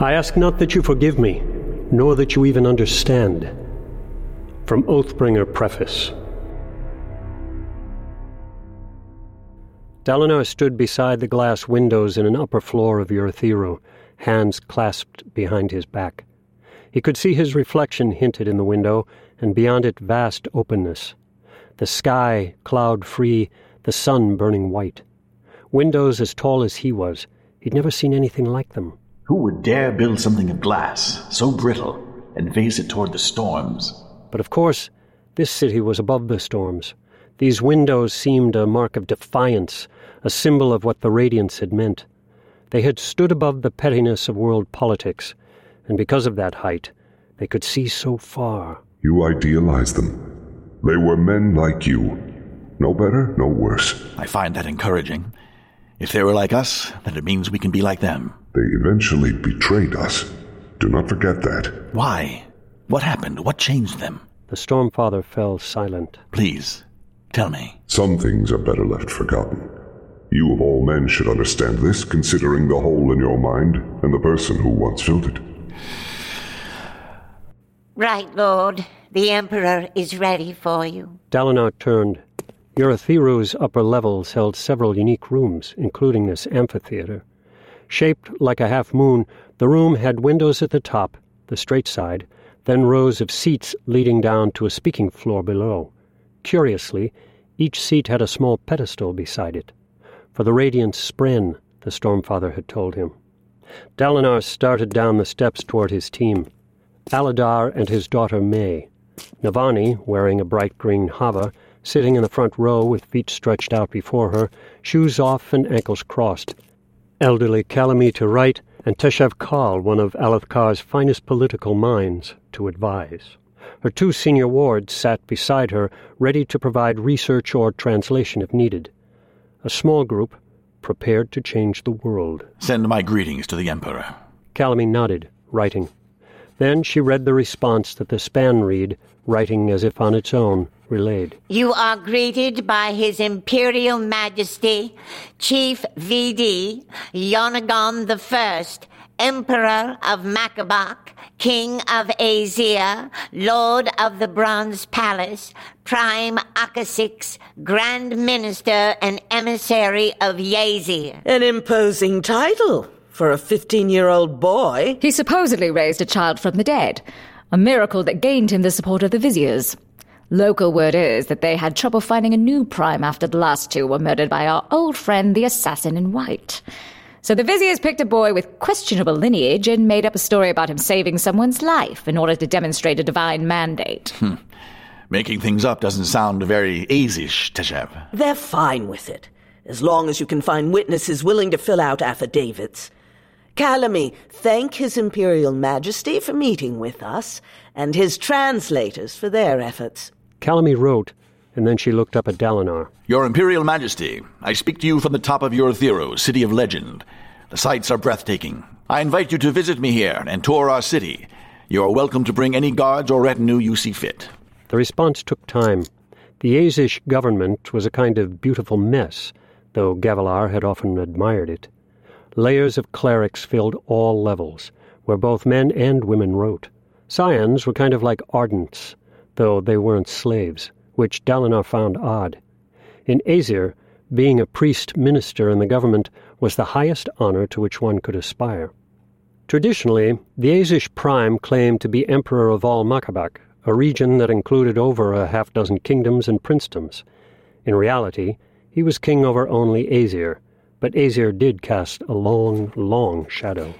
I ask not that you forgive me, nor that you even understand. From Oathbringer Preface. Dalinar stood beside the glass windows in an upper floor of Urithiru, hands clasped behind his back. He could see his reflection hinted in the window, and beyond it vast openness. The sky, cloud free, the sun burning white. Windows as tall as he was. He'd never seen anything like them. Who would dare build something of glass, so brittle, and face it toward the storms? But of course, this city was above the storms. These windows seemed a mark of defiance, a symbol of what the radiance had meant. They had stood above the pettiness of world politics, and because of that height, they could see so far. You idealize them. They were men like you. No better, no worse. I find that encouraging. If they were like us, then it means we can be like them. They eventually betrayed us. Do not forget that. Why? What happened? What changed them? The Stormfather fell silent. Please, tell me. Some things are better left forgotten. You of all men should understand this, considering the hole in your mind and the person who once filled it. Right, Lord. The Emperor is ready for you. Dalinar turned. Urithiru's upper levels held several unique rooms, including this amphitheater. Shaped like a half moon, the room had windows at the top, the straight side, then rows of seats leading down to a speaking floor below. Curiously, each seat had a small pedestal beside it. For the radiant Spren, the Stormfather had told him. Dalinar started down the steps toward his team. Aladar and his daughter May. Navani, wearing a bright green hava, sitting in the front row with feet stretched out before her, shoes off and ankles crossed. Elderly Kalami to write, and Teshav Khal, one of Alethkar's finest political minds, to advise. Her two senior wards sat beside her, ready to provide research or translation if needed. A small group, prepared to change the world. Send my greetings to the Emperor. Kalami nodded, writing. Then she read the response that the span reed, writing as if on its own, relayed. You are greeted by His Imperial Majesty, Chief VD, Yanagawn the First, Emperor of Makabak, King of Azir, Lord of the Bronze Palace, Prime Aqasix, Grand Minister and Emissary of Yaezir. An imposing title for a 15 year old boy. He supposedly raised a child from the dead, a miracle that gained him the support of the Viziers. Local word is that they had trouble finding a new prime after the last two were murdered by our old friend, the assassin in white. So the Viziers picked a boy with questionable lineage and made up a story about him saving someone's life in order to demonstrate a divine mandate. Hmm. Making things up doesn't sound very Azish, Teshav. They're fine with it, as long as you can find witnesses willing to fill out affidavits. Kalami, thank His Imperial Majesty for meeting with us, and his translators for their efforts. Kalami wrote, and then she looked up at Dalinar. Your Imperial Majesty, I speak to you from the top of Urithiru, city of legend. The sights are breathtaking. I invite you to visit me here and tour our city. You are welcome to bring any guards or retinue you see fit. The response took time. The Azish government was a kind of beautiful mess, though Gavilar had often admired it. Layers of clerics filled all levels, where both men and women wrote. Scions were kind of like Ardents, though they weren't slaves, which Dalinar found odd. In Azir, being a priest minister in the government was the highest honor to which one could aspire. Traditionally, the Azish Prime claimed to be emperor of all Makabak, a region that included over a half dozen kingdoms and princedoms. In reality, he was king over only Azir, but Azir did cast a long, long shadow.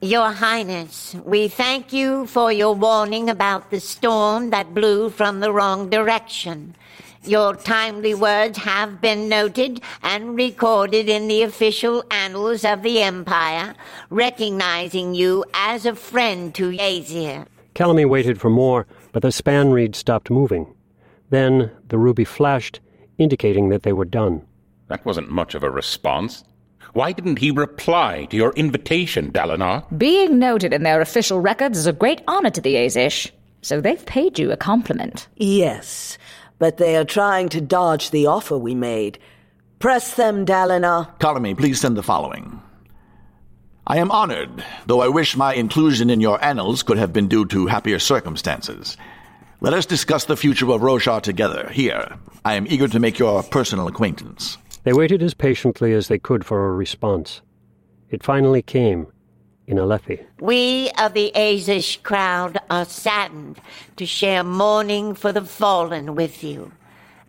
Your Highness, we thank you for your warning about the storm that blew from the wrong direction. Your timely words have been noted and recorded in the official annals of the Empire, recognizing you as a friend to Azir. Kalami waited for more, but the span reed stopped moving. Then the ruby flashed, indicating that they were done. That wasn't much of a response. Why didn't he reply to your invitation, Dalinar? Being noted in their official records is a great honor to the Azish, so they've paid you a compliment. Yes, but they are trying to dodge the offer we made. Press them, Dalinar. Kalami, please send the following. I am honored, though I wish my inclusion in your annals could have been due to happier circumstances. Let us discuss the future of Roshar together, here. I am eager to make your personal acquaintance. They waited as patiently as they could for a response. It finally came, in Alethi. We of the Azish crowd are saddened to share mourning for the fallen with you,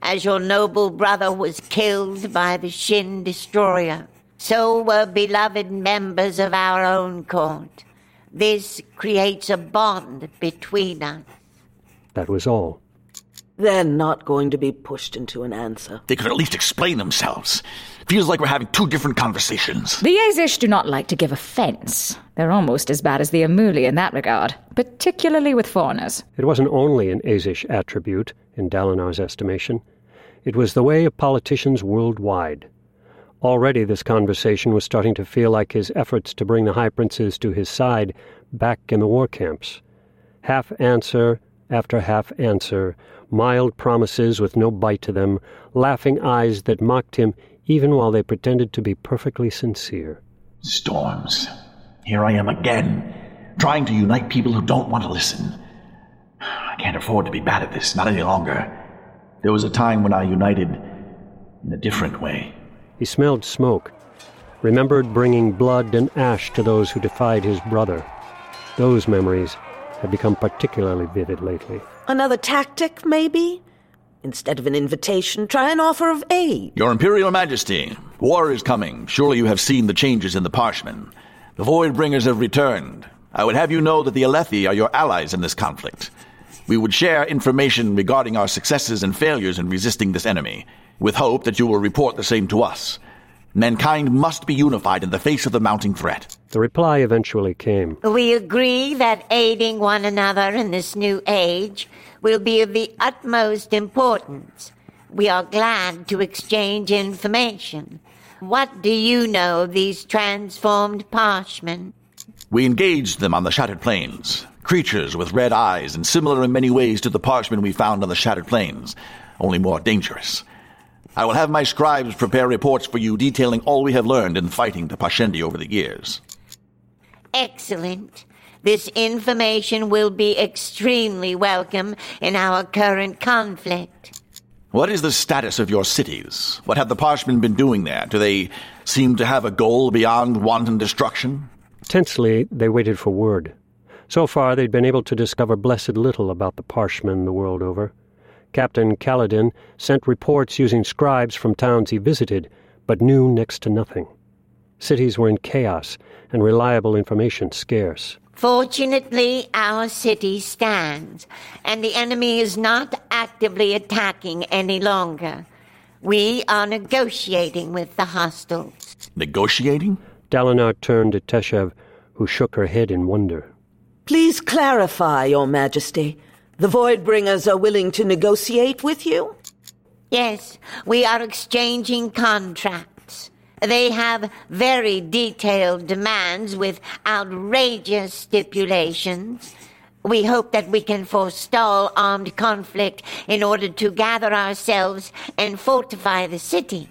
as your noble brother was killed by the Shin destroyer. So were beloved members of our own court. This creates a bond between us. That was all. They're not going to be pushed into an answer. They could at least explain themselves. Feels like we're having two different conversations. The Azish do not like to give offense. They're almost as bad as the Emuli in that regard, particularly with foreigners. It wasn't only an Azish attribute, in Dalinar's estimation. It was the way of politicians worldwide. Already this conversation was starting to feel like his efforts to bring the High Princes to his side back in the war camps. Half answer after half answer, mild promises with no bite to them, laughing eyes that mocked him even while they pretended to be perfectly sincere. Storms. Here I am again, trying to unite people who don't want to listen. I can't afford to be bad at this, not any longer. There was a time when I united in a different way. He smelled smoke, remembered bringing blood and ash to those who defied his brother. Those memories had become particularly vivid lately. Another tactic, maybe? Instead of an invitation, try an offer of aid. Your Imperial Majesty, war is coming. Surely you have seen the changes in the Parshmen. The Voidbringers have returned. I would have you know that the Alethi are your allies in this conflict. We would share information regarding our successes and failures in resisting this enemy, with hope that you will report the same to us. Mankind must be unified in the face of the mounting threat. The reply eventually came. We agree that aiding one another in this new age will be of the utmost importance. We are glad to exchange information. What do you know of these transformed Parshmen? We engaged them on the Shattered Plains. Creatures with red eyes and similar in many ways to the Parshmen we found on the Shattered Plains, only more dangerous. I will have my scribes prepare reports for you detailing all we have learned in fighting the Parshendi over the years. Excellent. This information will be extremely welcome in our current conflict. What is the status of your cities? What have the Parshmen been doing there? Do they seem to have a goal beyond wanton destruction? Tensely, they waited for word. So far, they'd been able to discover blessed little about the Parshmen the world over. Captain Kaladin sent reports using scribes from towns he visited, but knew next to nothing. Cities were in chaos, and reliable information scarce. Fortunately, our city stands, and the enemy is not actively attacking any longer. We are negotiating with the hostiles. Negotiating? Dalinar turned to Teshav, who shook her head in wonder. Please clarify, Your Majesty. The Voidbringers are willing to negotiate with you? Yes, we are exchanging contracts. They have very detailed demands with outrageous stipulations. We hope that we can forestall armed conflict in order to gather ourselves and fortify the city.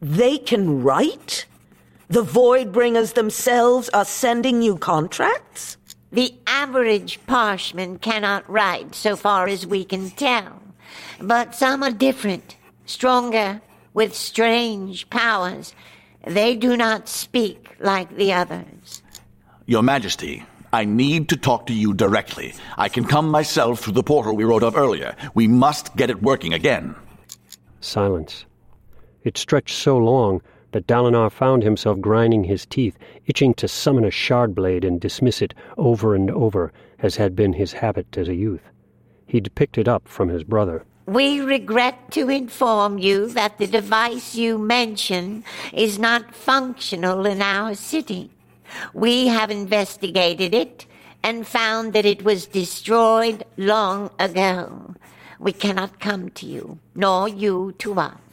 They can write? The Voidbringers themselves are sending you contracts? The average Parshman cannot write, so far as we can tell. But some are different, stronger, with strange powers. They do not speak like the others. Your Majesty, I need to talk to you directly. I can come myself through the portal we wrote of earlier. We must get it working again. Silence. It stretched so long that Dalinar found himself grinding his teeth, itching to summon a shard blade and dismiss it over and over, as had been his habit as a youth. He'd picked it up from his brother. We regret to inform you that the device you mention is not functional in our city. We have investigated it and found that it was destroyed long ago. We cannot come to you, nor you to us.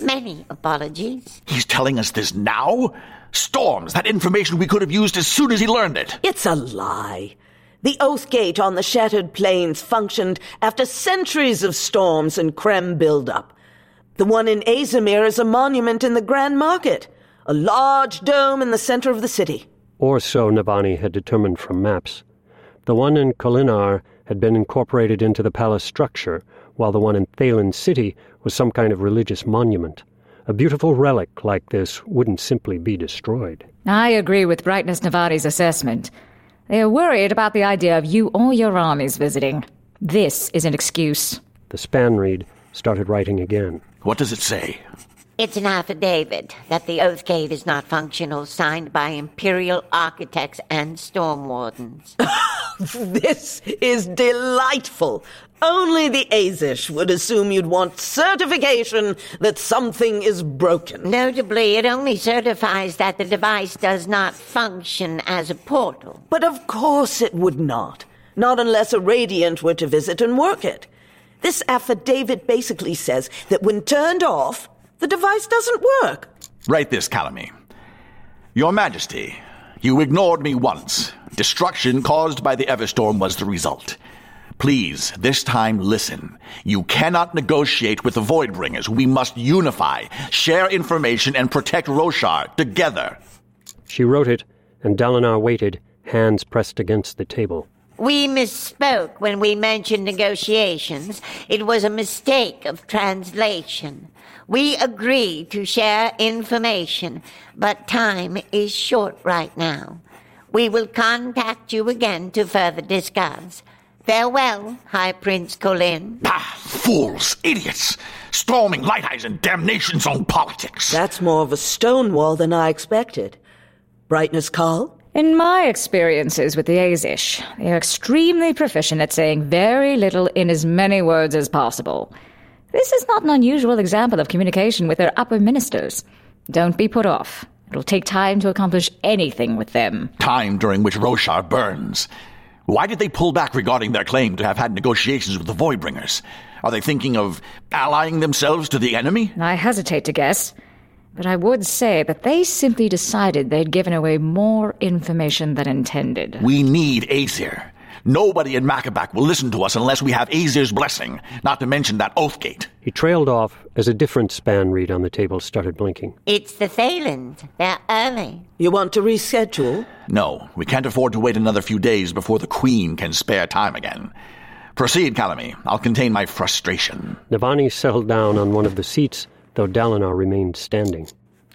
Many apologies. He's telling us this now? Storms, that information we could have used as soon as he learned it. It's a lie. The Oath Gate on the Shattered Plains functioned after centuries of storms and crem buildup. The one in Azimir is a monument in the Grand Market, a large dome in the center of the city. or so Navani had determined from maps. The one in Kholinar had been incorporated into the palace structure, while the one in Thaylen City was some kind of religious monument. A beautiful relic like this wouldn't simply be destroyed. I agree with Brightness Navani's assessment. They are worried about the idea of you or your armies visiting. This is an excuse. The Spanreed started writing again. What does it say? It's an affidavit that the Oath Gate is not functional, signed by Imperial architects and storm wardens. This is delightful. Only the Azish would assume you'd want certification that something is broken. Notably, it only certifies that the device does not function as a portal. But of course it would not. Not unless a Radiant were to visit and work it. This affidavit basically says that when turned off, the device doesn't work. Write this, Kalami. Your Majesty, you ignored me once. Destruction caused by the Everstorm was the result. Please, this time listen. You cannot negotiate with the Voidbringers. We must unify, share information, and protect Roshar together. She wrote it, and Dalinar waited, hands pressed against the table. We misspoke when we mentioned negotiations. It was a mistake of translation. We agreed to share information, but time is short right now. We will contact you again to further discuss. Farewell, High Prince Kholin. Bah, fools, idiots, storming Light Eyes and damnations Zone politics. That's more of a stonewall than I expected. Brightness Call? In my experiences with the Azish, they are extremely proficient at saying very little in as many words as possible. This is not an unusual example of communication with their upper ministers. Don't be put off. It'll take time to accomplish anything with them. Time during which Roshar burns. Why did they pull back regarding their claim to have had negotiations with the Voidbringers? Are they thinking of allying themselves to the enemy? I hesitate to guess, but I would say that they simply decided they'd given away more information than intended. We need Azir. Nobody in Makabak will listen to us unless we have Azir's blessing, not to mention that Oathgate. He trailed off as a different span reed on the table started blinking. It's the Thaylens. They're early. You want to reschedule? No, we can't afford to wait another few days before the Queen can spare time again. Proceed, Kalami. I'll contain my frustration. Navani settled down on one of the seats, though Dalinar remained standing.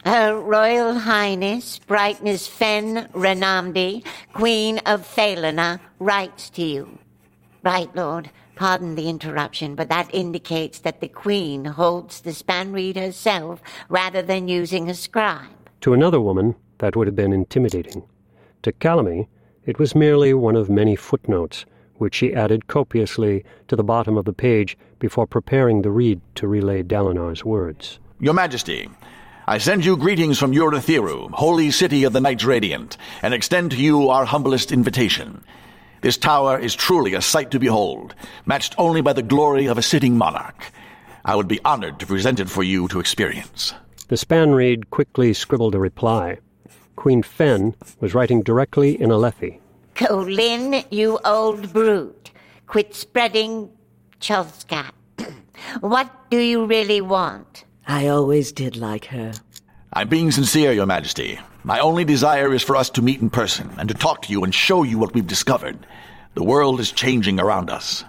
Her Royal Highness, Brightness Fen Rnamdi, Queen of Thaylenah, writes to you. Right, Lord. Pardon the interruption, but that indicates that the Queen holds the Spanreed herself rather than using a scribe. To another woman, that would have been intimidating. To Kalami, it was merely one of many footnotes, which she added copiously to the bottom of the page before preparing the reed to relay Dalinar's words. Your Majesty, I send you greetings from Urithiru, holy city of the Knights Radiant, and extend to you our humblest invitation. This tower is truly a sight to behold, matched only by the glory of a sitting monarch. I would be honored to present it for you to experience. The Spanreed quickly scribbled a reply. Queen Fen was writing directly in Alethi. Kholin, you old brute. Quit spreading Chelscat. what do you really want? I always did like her. I'm being sincere, Your Majesty. My only desire is for us to meet in person and to talk to you and show you what we've discovered. The world is changing around us.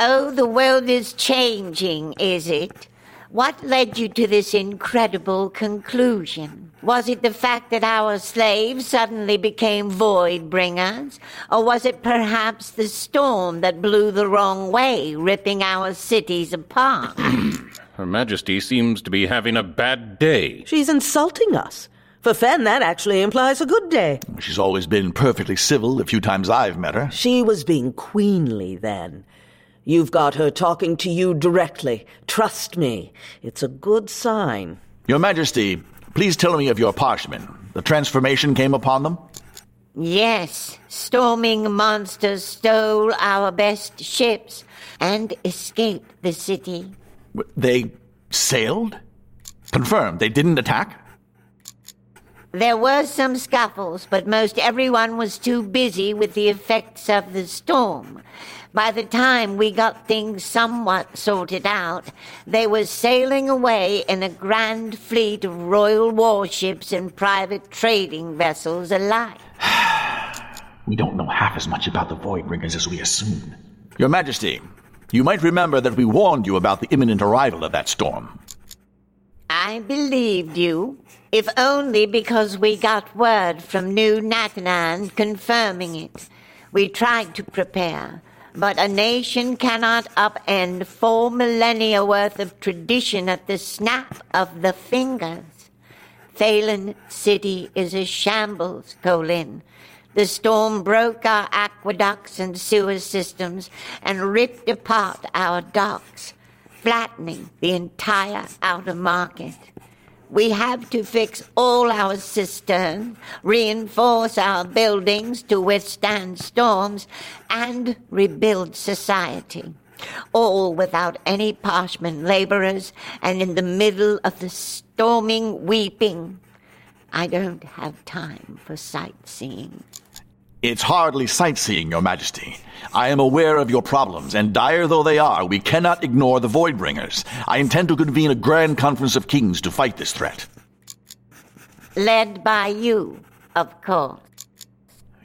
Oh, the world is changing, is it? What led you to this incredible conclusion? Was it the fact that our slaves suddenly became void bringers? Or was it perhaps the storm that blew the wrong way, ripping our cities apart? Her Majesty seems to be having a bad day. She's insulting us. For Fen, that actually implies a good day. She's always been perfectly civil the few times I've met her. She was being queenly then. You've got her talking to you directly. Trust me, it's a good sign. Your Majesty, please tell me of your parshmen. The transformation came upon them? Yes, storming monsters stole our best ships and escaped the city. They sailed? Confirmed, they didn't attack? There were some scuffles, but most everyone was too busy with the effects of the storm. By the time we got things somewhat sorted out, they were sailing away in a grand fleet of royal warships and private trading vessels alike. We don't know half as much about the Voidbringers as we assumed. Your Majesty, you might remember that we warned you about the imminent arrival of that storm. I believed you, if only because we got word from New Natanan confirming it. We tried to prepare, but a nation cannot upend four millennia worth of tradition at the snap of the fingers. Thaylen City is a shambles, Kholin. The storm broke our aqueducts and sewer systems and ripped apart our docks, flattening the entire outer market. We have to fix all our cisterns, reinforce our buildings to withstand storms, and rebuild society. All without any parshman laborers and in the middle of the storming weeping. I don't have time for sightseeing. It's hardly sightseeing, Your Majesty. I am aware of your problems, and dire though they are, we cannot ignore the Voidbringers. I intend to convene a grand conference of kings to fight this threat. Led by you, of course.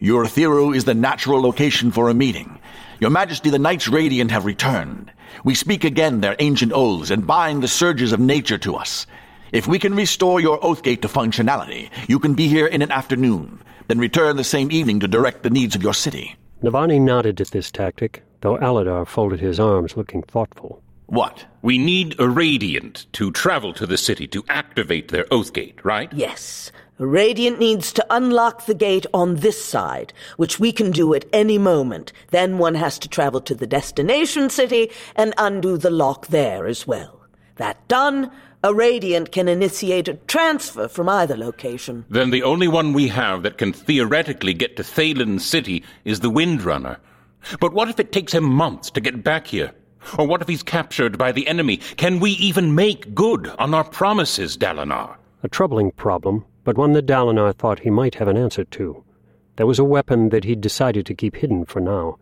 Urithiru is the natural location for a meeting. Your Majesty, the Knights Radiant have returned. We speak again their ancient oaths and bind the surges of nature to us. If we can restore your Oathgate to functionality, you can be here in an afternoon then return the same evening to direct the needs of your city. Navani nodded at this tactic, though Aladar folded his arms, looking thoughtful. What? We need a Radiant to travel to the city to activate their Oathgate, right? Yes. A Radiant needs to unlock the gate on this side, which we can do at any moment. Then one has to travel to the destination city and undo the lock there as well. That done, a Radiant can initiate a transfer from either location. Then the only one we have that can theoretically get to Thaylen City is the Windrunner. But what if it takes him months to get back here? Or what if he's captured by the enemy? Can we even make good on our promises, Dalinar? A troubling problem, but one that Dalinar thought he might have an answer to. There was a weapon that he'd decided to keep hidden for now.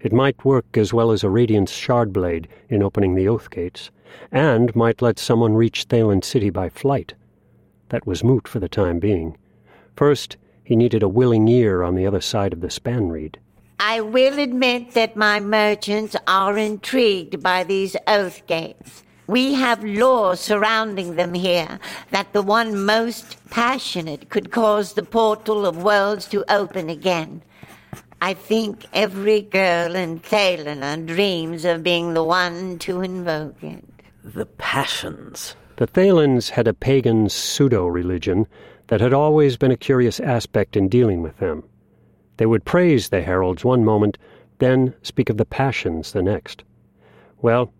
It might work as well as a Radiant's shard blade in opening the Oath Gates and might let someone reach Thaylen City by flight. That was moot for the time being. First, he needed a willing ear on the other side of the span reed. I will admit that my merchants are intrigued by these oath gates. We have law surrounding them here that the one most passionate could cause the portal of worlds to open again. I think every girl in Thaylen dreams of being the one to invoke it. The passions. The Thaylens had a pagan pseudo religion that had always been a curious aspect in dealing with them. They would praise the heralds one moment, then speak of the passions the next. Well,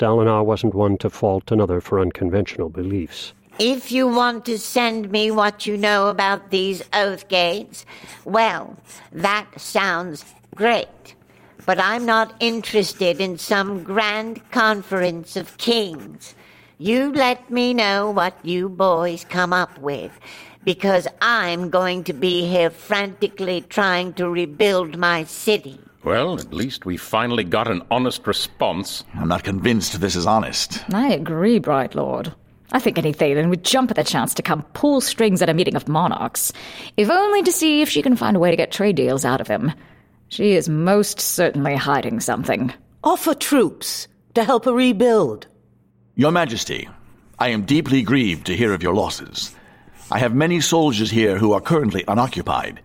Dalinar wasn't one to fault another for unconventional beliefs. If you want to send me what you know about these oath gates, well, that sounds great but I'm not interested in some grand conference of kings. You let me know what you boys come up with, because I'm going to be here frantically trying to rebuild my city. Well, at least we finally got an honest response. I'm not convinced this is honest. I agree, Bright Lord. I think any Thaylen would jump at the chance to come pull strings at a meeting of monarchs, if only to see if she can find a way to get trade deals out of him. She is most certainly hiding something. Offer troops to help her rebuild. Your Majesty, I am deeply grieved to hear of your losses. I have many soldiers here who are currently unoccupied.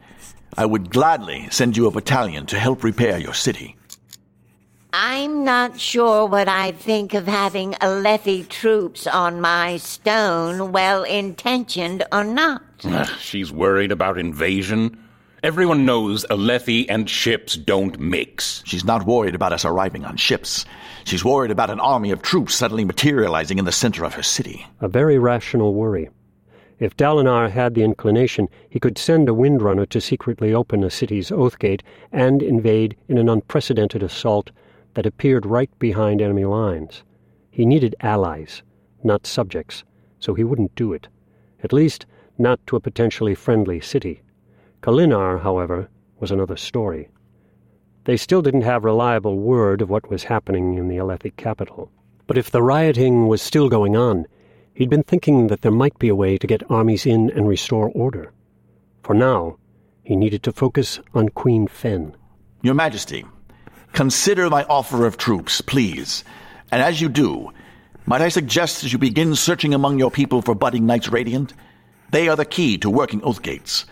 I would gladly send you a battalion to help repair your city. I'm not sure what I think of having Alethi troops on my stone, well intentioned or not. She's worried about invasion. Everyone knows Alethi and ships don't mix. She's not worried about us arriving on ships. She's worried about an army of troops suddenly materializing in the center of her city. A very rational worry. If Dalinar had the inclination, he could send a Windrunner to secretly open a city's oath gate and invade in an unprecedented assault that appeared right behind enemy lines. He needed allies, not subjects, so he wouldn't do it. At least, not to a potentially friendly city. Kholinar, however, was another story. They still didn't have reliable word of what was happening in the Alethic capital. But if the rioting was still going on, he'd been thinking that there might be a way to get armies in and restore order. For now, He needed to focus on Queen Fen. Your Majesty, consider my offer of troops, please. And as you do, might I suggest that you begin searching among your people for budding Knights Radiant? They are the key to working Oathgates.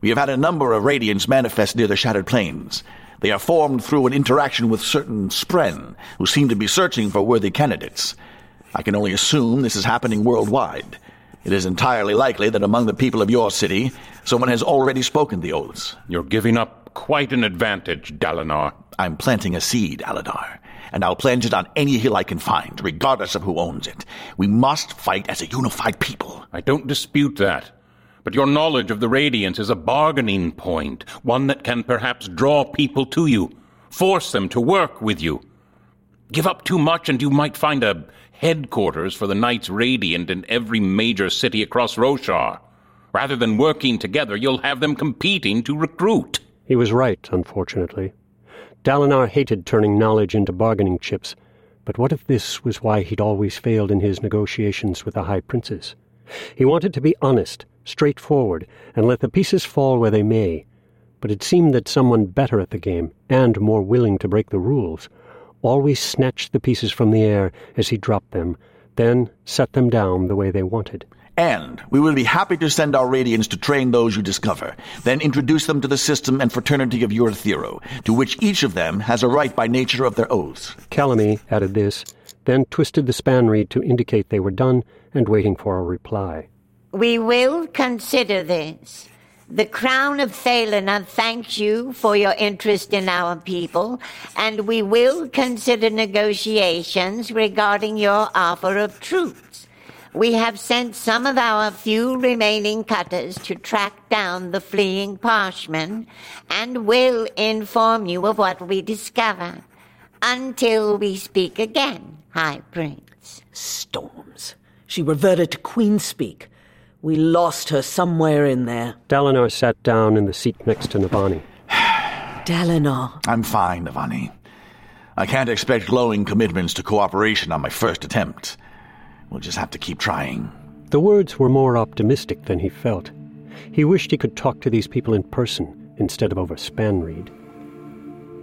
We have had a number of Radiants manifest near the Shattered Plains. They are formed through an interaction with certain Spren, who seem to be searching for worthy candidates. I can only assume this is happening worldwide. It is entirely likely that among the people of your city, someone has already spoken the oaths. You're giving up quite an advantage, Dalinar. I'm planting a seed, Aladar, and I'll plant it on any hill I can find, regardless of who owns it. We must fight as a unified people. I don't dispute that. But your knowledge of the Radiance is a bargaining point, one that can perhaps draw people to you, force them to work with you. Give up too much and you might find a headquarters for the Knights Radiant in every major city across Roshar. Rather than working together, you'll have them competing to recruit. He was right, unfortunately. Dalinar hated turning knowledge into bargaining chips, but what if this was why he'd always failed in his negotiations with the High Princes? He wanted to be honest, straightforward, and let the pieces fall where they may. But it seemed that someone better at the game, and more willing to break the rules, always snatched the pieces from the air as he dropped them, then set them down the way they wanted. And we will be happy to send our Radiants to train those you discover, then introduce them to the system and fraternity of Urithiru, to which each of them has a right by nature of their oaths. Kalami added this, then twisted the span reed to indicate they were done and waiting for a reply. We will consider this. The Crown of Thaylenah thanks you for your interest in our people, and we will consider negotiations regarding your offer of troops. We have sent some of our few remaining cutters to track down the fleeing Parshmen, and will inform you of what we discover. Until we speak again, High Prince. Storms. She reverted to Queen speak. We lost her somewhere in there. Dalinar sat down in the seat next to Navani. Dalinar. I'm fine, Navani. I can't expect glowing commitments to cooperation on my first attempt. We'll just have to keep trying. The words were more optimistic than he felt. He wished he could talk to these people in person instead of over Spanreed.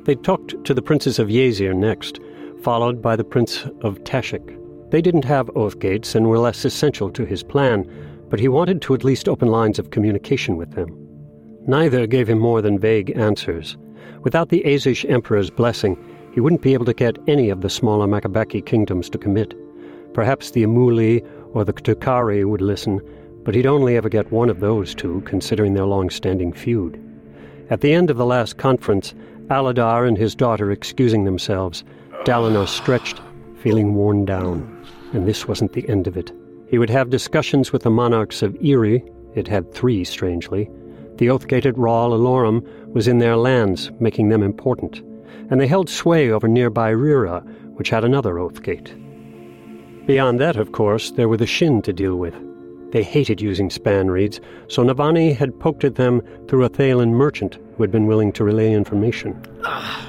They talked to the princes of Yezir next, followed by the prince of Tashikk. They didn't have oath gates and were less essential to his plan, but he wanted to at least open lines of communication with them. Neither gave him more than vague answers. Without the Azish Emperor's blessing, he wouldn't be able to get any of the smaller Makabaki kingdoms to commit. Perhaps the Emuli or the Tukari would listen, but he'd only ever get one of those two, considering their long-standing feud. At the end of the last conference, Aladar and his daughter excusing themselves, Dalinar stretched, feeling worn down. And this wasn't the end of it. He would have discussions with the monarchs of Iri, it had three, strangely. The Oathgate at Rall Elorim was in their lands, making them important. And they held sway over nearby Rira, which had another Oathgate. Beyond that, of course, there were the Shin to deal with. They hated using span reeds, so Navani had poked at them through a Thaylen merchant who had been willing to relay information.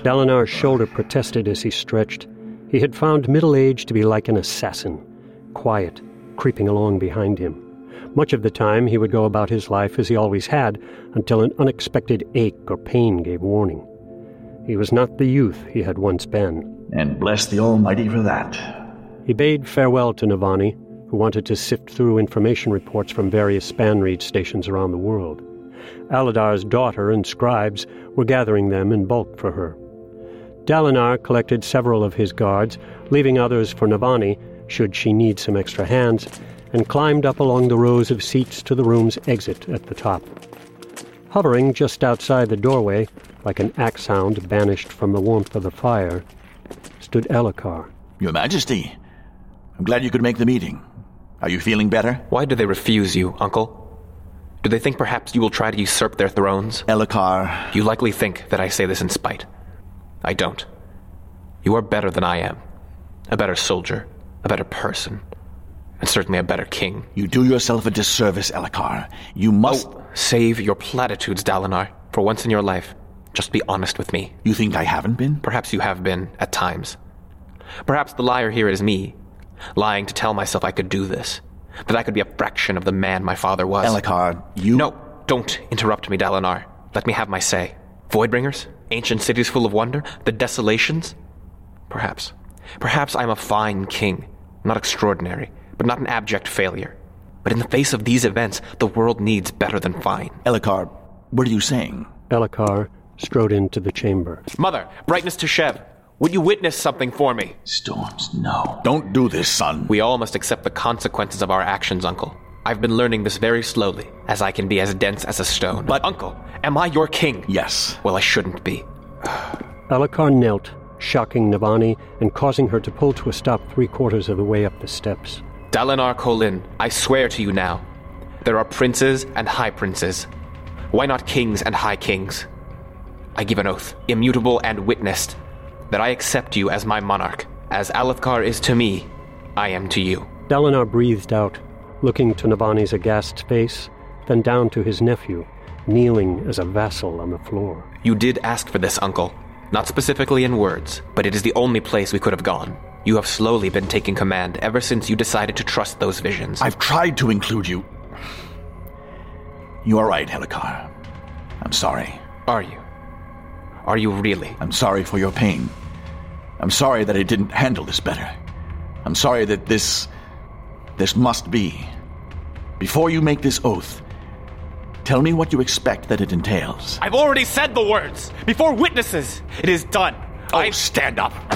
Dalinar's shoulder protested as he stretched. He had found middle age to be like an assassin, quiet, creeping along behind him. Much of the time he would go about his life as he always had, until an unexpected ache or pain gave warning. He was not the youth he had once been. And bless the Almighty for that. He bade farewell to Navani, who wanted to sift through information reports from various spanreed stations around the world. Aladar's daughter and scribes were gathering them in bulk for her. Dalinar collected several of his guards, leaving others for Navani, should she need some extra hands, and climbed up along the rows of seats to the room's exit at the top. Hovering just outside the doorway, like an axe hound banished from the warmth of the fire, stood Elhokar. Your Majesty, I'm glad you could make the meeting. Are you feeling better? Why do they refuse you, Uncle? Do they think perhaps you will try to usurp their thrones? Elhokar, You likely think that I say this in spite. I don't. You are better than I am. A better soldier, a better person, and certainly a better king. you do yourself a disservice, Elhokar. You must. Oh, save your platitudes, Dalinar. For once in your life, just be honest with me. You think I haven't been? Perhaps you have been, at times. Perhaps the liar here is me, lying to tell myself I could do this, that I could be a fraction of the man my father was. Elhokar, you. No, don't interrupt me, Dalinar. Let me have my say. Voidbringers? Ancient cities full of wonder? The desolations? Perhaps. Perhaps I'm a fine king. Not extraordinary, but not an abject failure. But in the face of these events, the world needs better than fine. Elhokar, what are you saying? Elhokar strode into the chamber. Mother, brightness Teshav, would you witness something for me? Storms, no. Don't do this, son. We all must accept the consequences of our actions, Uncle. I've been learning this very slowly, as I can be as dense as a stone. But, Uncle, am I your king? Yes. Well, I shouldn't be. Elhokar knelt, shocking Navani and causing her to pull to a stop three quarters of the way up the steps. Dalinar Kholin, I swear to you now, there are princes and high princes. Why not kings and high kings? I give an oath, immutable and witnessed, that I accept you as my monarch. As Alethkar is to me, I am to you. Dalinar breathed out, looking to Navani's aghast face, then down to his nephew, kneeling as a vassal on the floor. You did ask for this, uncle. Not specifically in words, but it is the only place we could have gone. You have slowly been taking command ever since you decided to trust those visions. I've tried to include you. You are right, Elhokar. I'm sorry. Are you? Are you really? I'm sorry for your pain. I'm sorry that I didn't handle this better. I'm sorry that this. this must be. Before you make this oath, tell me what you expect that it entails. I've already said the words! Before witnesses! It is done! Oh, I stand up!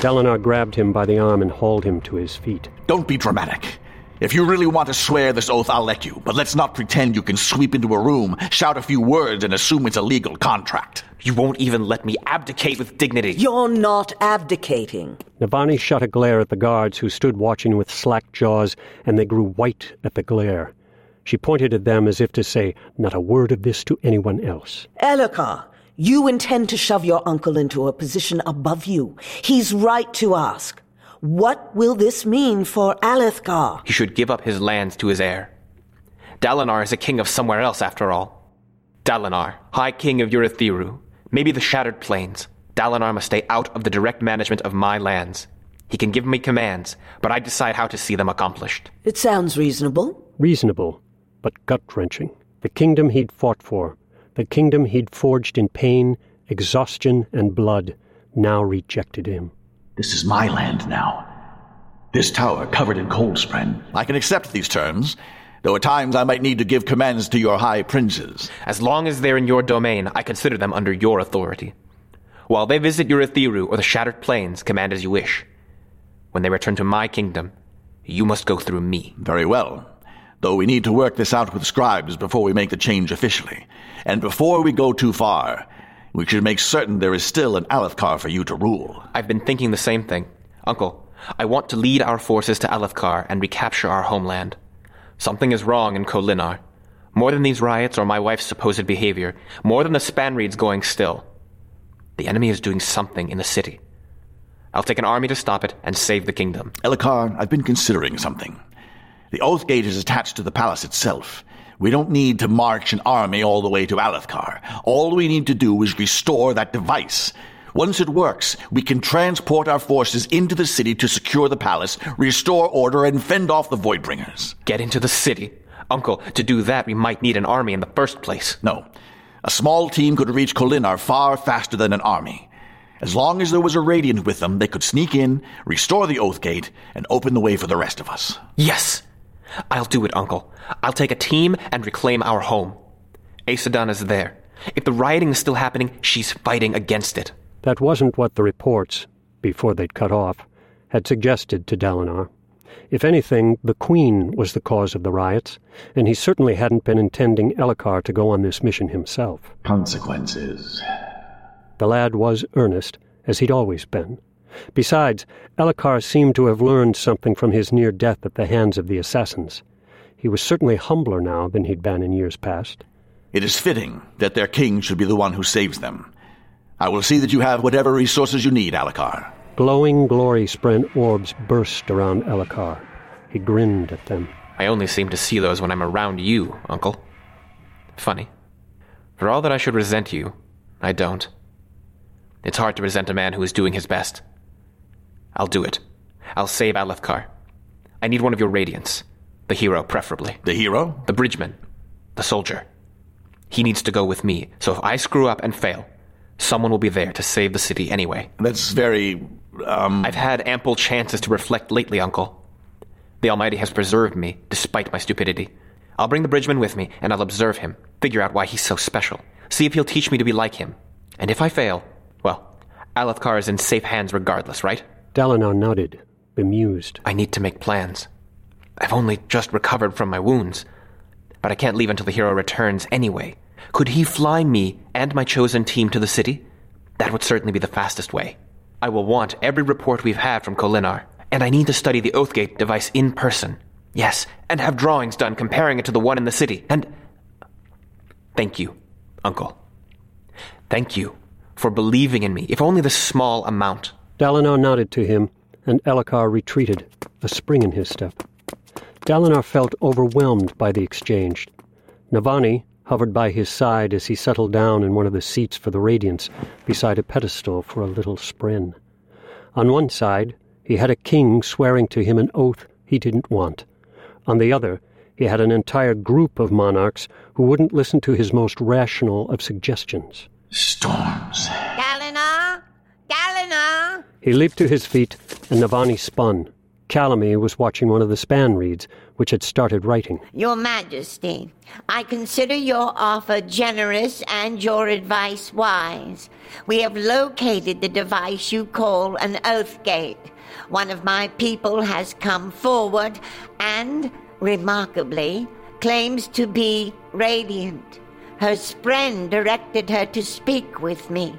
Dalinar grabbed him by the arm and hauled him to his feet. Don't be dramatic. If you really want to swear this oath, I'll let you. But let's not pretend you can sweep into a room, shout a few words, and assume it's a legal contract. You won't even let me abdicate with dignity. You're not abdicating. Navani shot a glare at the guards who stood watching with slack jaws, and they grew white at the glare. She pointed at them as if to say, Not a word of this to anyone else. Elhokar, you intend to shove your uncle into a position above you. He's right to ask. What will this mean for Alethkar? He should give up his lands to his heir. Dalinar is a king of somewhere else, after all. Dalinar, High King of Urithiru, maybe the Shattered Plains. Dalinar must stay out of the direct management of my lands. He can give me commands, but I decide how to see them accomplished. It sounds reasonable. Reasonable, but gut wrenching. The kingdom he'd fought for, the kingdom he'd forged in pain, exhaustion, and blood, now rejected him. This is my land now. This tower covered in coldspren. I can accept these terms, though at times I might need to give commands to your high princes. As long as they're in your domain, I consider them under your authority. While they visit Urithiru or the Shattered Plains, command as you wish. When they return to my kingdom, you must go through me. Very well. Though we need to work this out with scribes before we make the change officially. And before we go too far, we should make certain there is still an Alethkar for you to rule. I've been thinking the same thing. Uncle, I want to lead our forces to Alethkar and recapture our homeland. Something is wrong in Kholinar. More than these riots or my wife's supposed behavior, more than the Spanreeds going still. The enemy is doing something in the city. I'll take an army to stop it and save the kingdom. Elhokar, I've been considering something. The Oath Gate is attached to the palace itself. We don't need to march an army all the way to Alethkar. All we need to do is restore that device. Once it works, we can transport our forces into the city to secure the palace, restore order, and fend off the Voidbringers. Get into the city? Uncle, to do that, we might need an army in the first place. No. A small team could reach Kholinar far faster than an army. As long as there was a Radiant with them, they could sneak in, restore the Oath Gate, and open the way for the rest of us. Yes! I'll do it, Uncle. I'll take a team and reclaim our home. Aesudan is there. If the rioting is still happening, she's fighting against it. That wasn't what the reports, before they'd cut off, had suggested to Dalinar. If anything, the Queen was the cause of the riots, and he certainly hadn't been intending Elhokar to go on this mission himself. Consequences. The lad was earnest, as he'd always been. Besides, Elhokar seemed to have learned something from his near death at the hands of the assassins. He was certainly humbler now than he'd been in years past. It is fitting that their king should be the one who saves them. I will see that you have whatever resources you need, Elhokar. Glowing, glory sprent orbs burst around Elhokar. He grinned at them. I only seem to see those when I'm around you, Uncle. Funny. For all that I should resent you, I don't. It's hard to resent a man who is doing his best. I'll do it. I'll save Alethkar. I need one of your radiants. The hero, preferably. The hero? The bridgeman. The soldier. He needs to go with me, so if I screw up and fail, someone will be there to save the city anyway. That's very. Um, I've had ample chances to reflect lately, Uncle. The Almighty has preserved me, despite my stupidity. I'll bring the bridgeman with me, and I'll observe him, figure out why he's so special, see if he'll teach me to be like him. And if I fail, well, Alethkar is in safe hands regardless, right? Dalinar nodded, bemused. I need to make plans. I've only just recovered from my wounds, but I can't leave until the hero returns anyway. Could he fly me and my chosen team to the city? That would certainly be the fastest way. I will want every report we've had from Kholinar, and I need to study the Oathgate device in person. Yes, and have drawings done comparing it to the one in the city. And. Thank you, Uncle. Thank you for believing in me, if only this small amount. Dalinar nodded to him, and Elhokar retreated, a spring in his step. Dalinar felt overwhelmed by the exchange. Navani hovered by his side as he settled down in one of the seats for the Radiants beside a pedestal for a little spren. On one side, he had a king swearing to him an oath he didn't want. On the other, he had an entire group of monarchs who wouldn't listen to his most rational of suggestions. storms. He leaped to his feet, and Navani spun. Kalami was watching one of the span reeds, which had started writing. Your Majesty, I consider your offer generous and your advice wise. We have located the device you call an oath gate. One of my people has come forward and, remarkably, claims to be radiant. Her spren directed her to speak with me.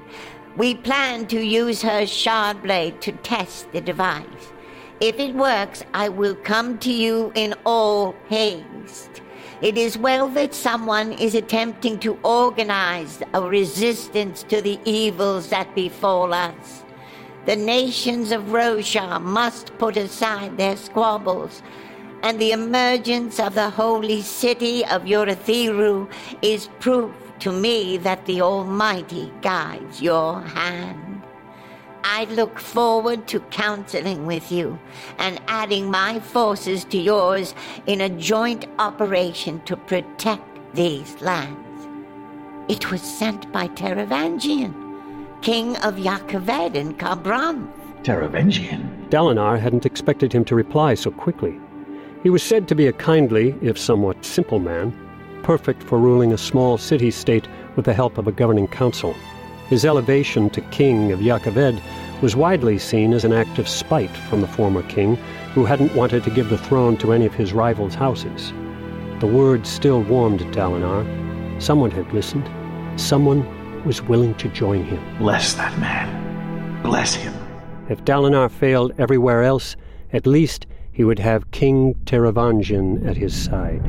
We plan to use her shard blade to test the device. If it works, I will come to you in all haste. It is well that someone is attempting to organize a resistance to the evils that befall us. The nations of Roshar must put aside their squabbles, and the emergence of the holy city of Urithiru is proof to me that the Almighty guides your hand. I look forward to counseling with you and adding my forces to yours in a joint operation to protect these lands. It was sent by Teravangian, king of Jah Keved and Kharbranth. Teravangian. Dalinar hadn't expected him to reply so quickly. He was said to be a kindly, if somewhat simple man, perfect for ruling a small city-state with the help of a governing council. His elevation to king of Jah Keved was widely seen as an act of spite from the former king, who hadn't wanted to give the throne to any of his rivals' houses. The word still warmed Dalinar. Someone had listened. Someone was willing to join him. Bless that man. Bless him. If Dalinar failed everywhere else, at least he would have King Teravangian at his side.